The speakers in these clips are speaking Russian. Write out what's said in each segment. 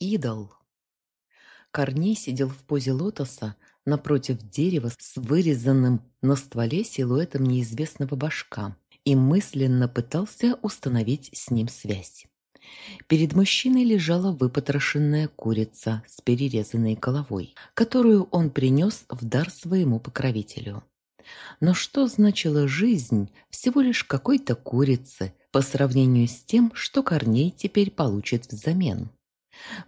Идол. Корней сидел в позе лотоса напротив дерева с вырезанным на стволе силуэтом неизвестного башка и мысленно пытался установить с ним связь. Перед мужчиной лежала выпотрошенная курица с перерезанной головой, которую он принес в дар своему покровителю. Но что значила жизнь всего лишь какой-то курицы по сравнению с тем, что Корней теперь получит взамен?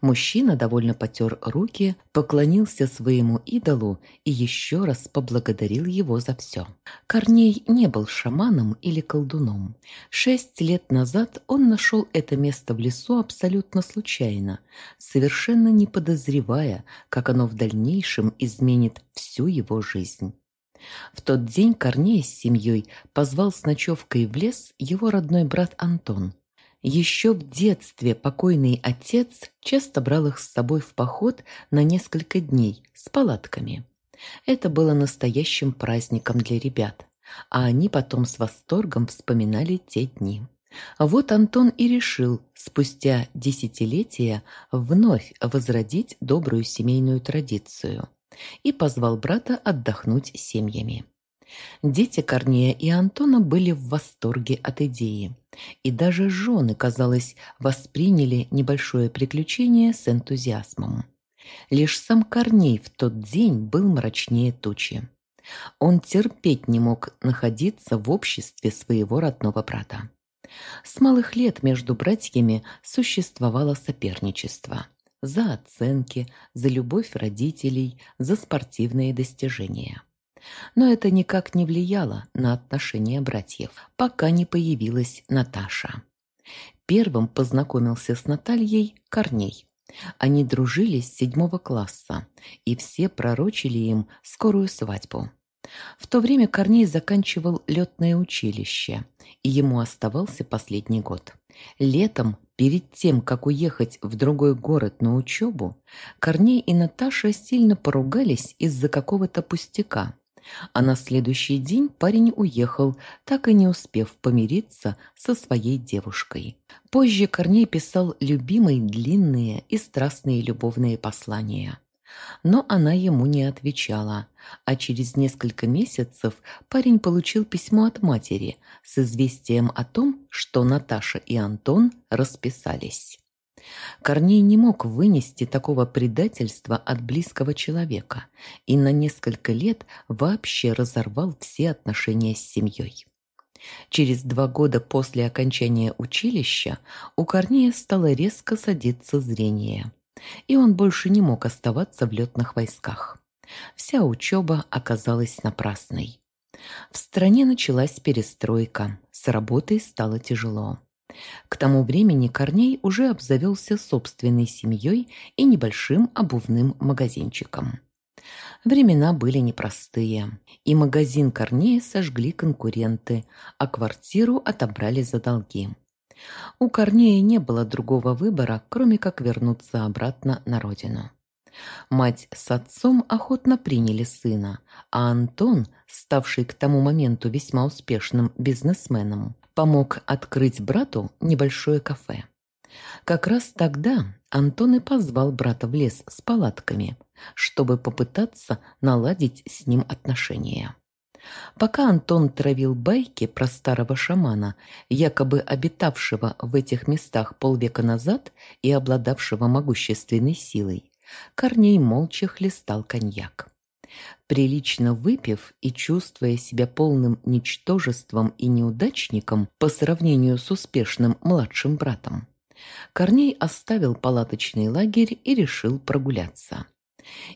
Мужчина довольно потер руки, поклонился своему идолу и еще раз поблагодарил его за все. Корней не был шаманом или колдуном. Шесть лет назад он нашел это место в лесу абсолютно случайно, совершенно не подозревая, как оно в дальнейшем изменит всю его жизнь. В тот день Корней с семьей позвал с ночевкой в лес его родной брат Антон – еще в детстве покойный отец часто брал их с собой в поход на несколько дней с палатками. Это было настоящим праздником для ребят, а они потом с восторгом вспоминали те дни. Вот Антон и решил спустя десятилетия вновь возродить добрую семейную традицию и позвал брата отдохнуть семьями. Дети Корнея и Антона были в восторге от идеи. И даже жены, казалось, восприняли небольшое приключение с энтузиазмом. Лишь сам Корней в тот день был мрачнее тучи. Он терпеть не мог находиться в обществе своего родного брата. С малых лет между братьями существовало соперничество. За оценки, за любовь родителей, за спортивные достижения. Но это никак не влияло на отношения братьев, пока не появилась Наташа. Первым познакомился с Натальей Корней. Они дружили с седьмого класса, и все пророчили им скорую свадьбу. В то время Корней заканчивал летное училище, и ему оставался последний год. Летом, перед тем, как уехать в другой город на учебу, Корней и Наташа сильно поругались из-за какого-то пустяка, а на следующий день парень уехал, так и не успев помириться со своей девушкой. Позже Корней писал любимой длинные и страстные любовные послания. Но она ему не отвечала, а через несколько месяцев парень получил письмо от матери с известием о том, что Наташа и Антон расписались. Корней не мог вынести такого предательства от близкого человека и на несколько лет вообще разорвал все отношения с семьей. Через два года после окончания училища у Корнея стало резко садиться зрение, и он больше не мог оставаться в летных войсках. Вся учеба оказалась напрасной. В стране началась перестройка, с работой стало тяжело. К тому времени Корней уже обзавелся собственной семьей и небольшим обувным магазинчиком. Времена были непростые, и магазин Корнея сожгли конкуренты, а квартиру отобрали за долги. У Корнея не было другого выбора, кроме как вернуться обратно на родину. Мать с отцом охотно приняли сына, а Антон, ставший к тому моменту весьма успешным бизнесменом, помог открыть брату небольшое кафе. Как раз тогда Антон и позвал брата в лес с палатками, чтобы попытаться наладить с ним отношения. Пока Антон травил байки про старого шамана, якобы обитавшего в этих местах полвека назад и обладавшего могущественной силой, Корней молча хлестал коньяк. Прилично выпив и чувствуя себя полным ничтожеством и неудачником по сравнению с успешным младшим братом, Корней оставил палаточный лагерь и решил прогуляться.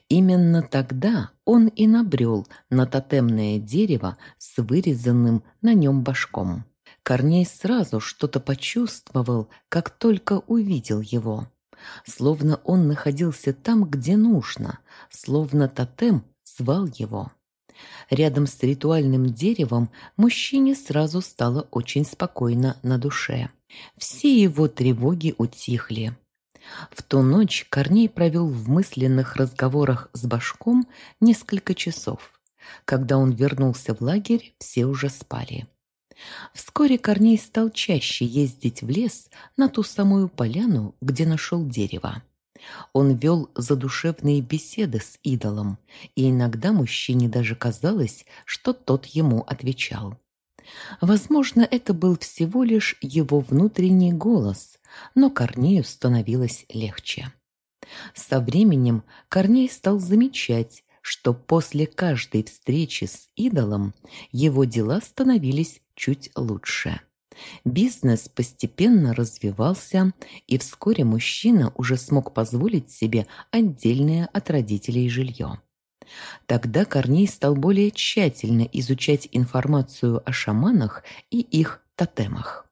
Именно тогда он и набрел на тотемное дерево с вырезанным на нем башком. Корней сразу что-то почувствовал, как только увидел его. Словно он находился там, где нужно, словно тотем звал его. Рядом с ритуальным деревом мужчине сразу стало очень спокойно на душе. Все его тревоги утихли. В ту ночь Корней провел в мысленных разговорах с Башком несколько часов. Когда он вернулся в лагерь, все уже спали. Вскоре Корней стал чаще ездить в лес на ту самую поляну, где нашел дерево. Он вел задушевные беседы с идолом, и иногда мужчине даже казалось, что тот ему отвечал. Возможно, это был всего лишь его внутренний голос, но Корнею становилось легче. Со временем Корней стал замечать, что после каждой встречи с идолом его дела становились чуть лучше. Бизнес постепенно развивался, и вскоре мужчина уже смог позволить себе отдельное от родителей жилье. Тогда Корней стал более тщательно изучать информацию о шаманах и их тотемах.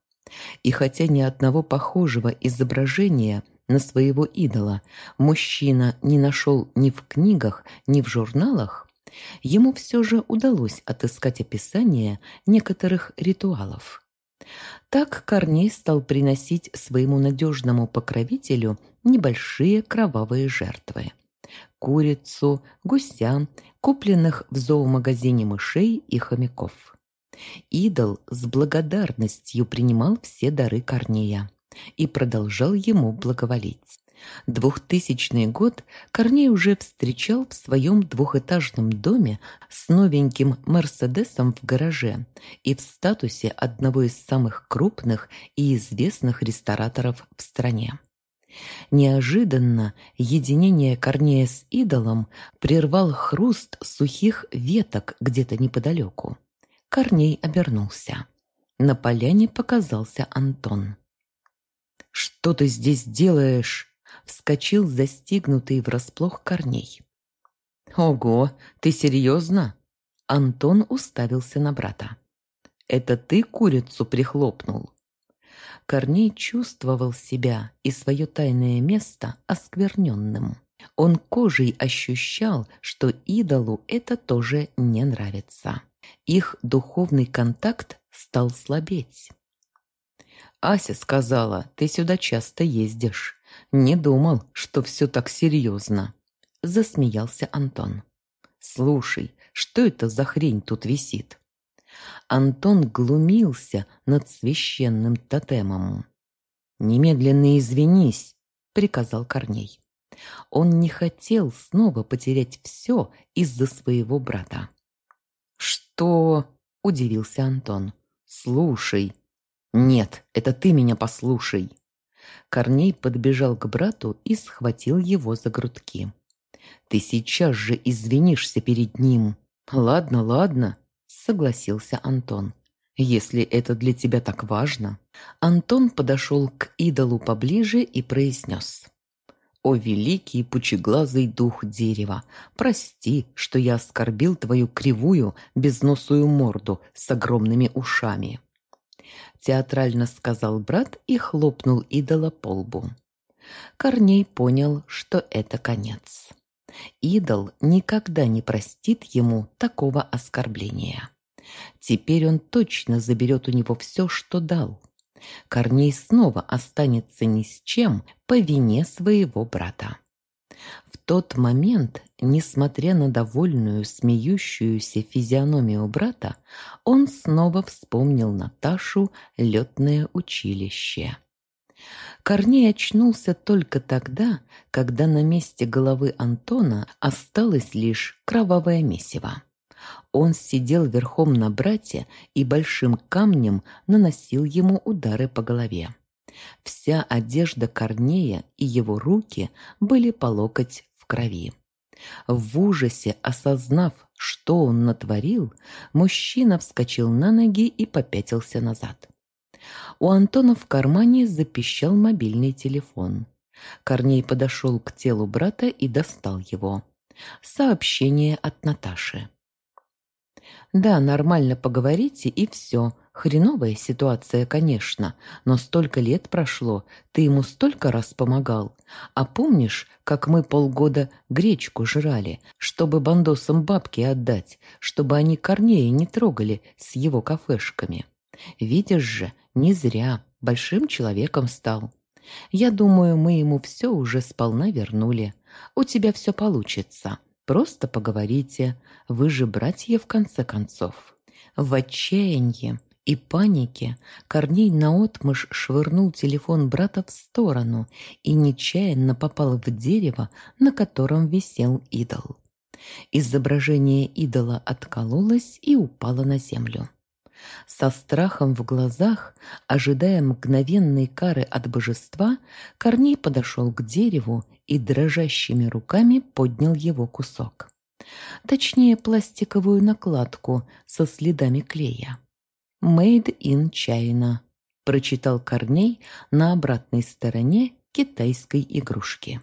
И хотя ни одного похожего изображения на своего идола мужчина не нашел ни в книгах, ни в журналах, ему все же удалось отыскать описание некоторых ритуалов. Так Корней стал приносить своему надежному покровителю небольшие кровавые жертвы. Курицу, гуся, купленных в зоомагазине мышей и хомяков. Идол с благодарностью принимал все дары Корнея и продолжал ему благоволить. Двухтысячный год Корней уже встречал в своем двухэтажном доме с новеньким «Мерседесом» в гараже и в статусе одного из самых крупных и известных рестораторов в стране. Неожиданно единение Корнея с идолом прервал хруст сухих веток где-то неподалеку. Корней обернулся. На поляне показался Антон. «Что ты здесь делаешь?» Вскочил застигнутый врасплох Корней. «Ого, ты серьезно?» Антон уставился на брата. «Это ты курицу прихлопнул?» Корней чувствовал себя и свое тайное место оскверненным. Он кожей ощущал, что идолу это тоже не нравится. Их духовный контакт стал слабеть. «Ася сказала, ты сюда часто ездишь. Не думал, что все так серьезно. Засмеялся Антон. Слушай, что это за хрень тут висит? Антон глумился над священным тотемом. «Немедленно извинись», — приказал Корней. Он не хотел снова потерять все из-за своего брата. «Что?» — удивился Антон. «Слушай». «Нет, это ты меня послушай». Корней подбежал к брату и схватил его за грудки. «Ты сейчас же извинишься перед ним!» «Ладно, ладно», — согласился Антон. «Если это для тебя так важно». Антон подошел к идолу поближе и произнес. «О великий пучеглазый дух дерева, прости, что я оскорбил твою кривую, безносую морду с огромными ушами театрально сказал брат и хлопнул идола по лбу. Корней понял, что это конец. Идол никогда не простит ему такого оскорбления. Теперь он точно заберет у него все, что дал. Корней снова останется ни с чем по вине своего брата. Тот момент, несмотря на довольную, смеющуюся физиономию брата, он снова вспомнил Наташу летное училище. Корней очнулся только тогда, когда на месте головы Антона осталось лишь кровавое месиво. Он сидел верхом на брате и большим камнем наносил ему удары по голове. Вся одежда Корнея и его руки были по локоть в крови. В ужасе, осознав, что он натворил, мужчина вскочил на ноги и попятился назад. У Антона в кармане запищал мобильный телефон. Корней подошел к телу брата и достал его. Сообщение от Наташи. «Да, нормально поговорите и все. Хреновая ситуация, конечно, но столько лет прошло, ты ему столько раз помогал. А помнишь, как мы полгода гречку жрали, чтобы бандосам бабки отдать, чтобы они Корнея не трогали с его кафешками? Видишь же, не зря, большим человеком стал. Я думаю, мы ему все уже сполна вернули. У тебя все получится. Просто поговорите. Вы же братья в конце концов. В отчаянии и панике Корней наотмашь швырнул телефон брата в сторону и нечаянно попал в дерево, на котором висел идол. Изображение идола откололось и упало на землю. Со страхом в глазах, ожидая мгновенной кары от божества, Корней подошел к дереву и дрожащими руками поднял его кусок. Точнее, пластиковую накладку со следами клея. «Made in China», – прочитал Корней на обратной стороне китайской игрушки.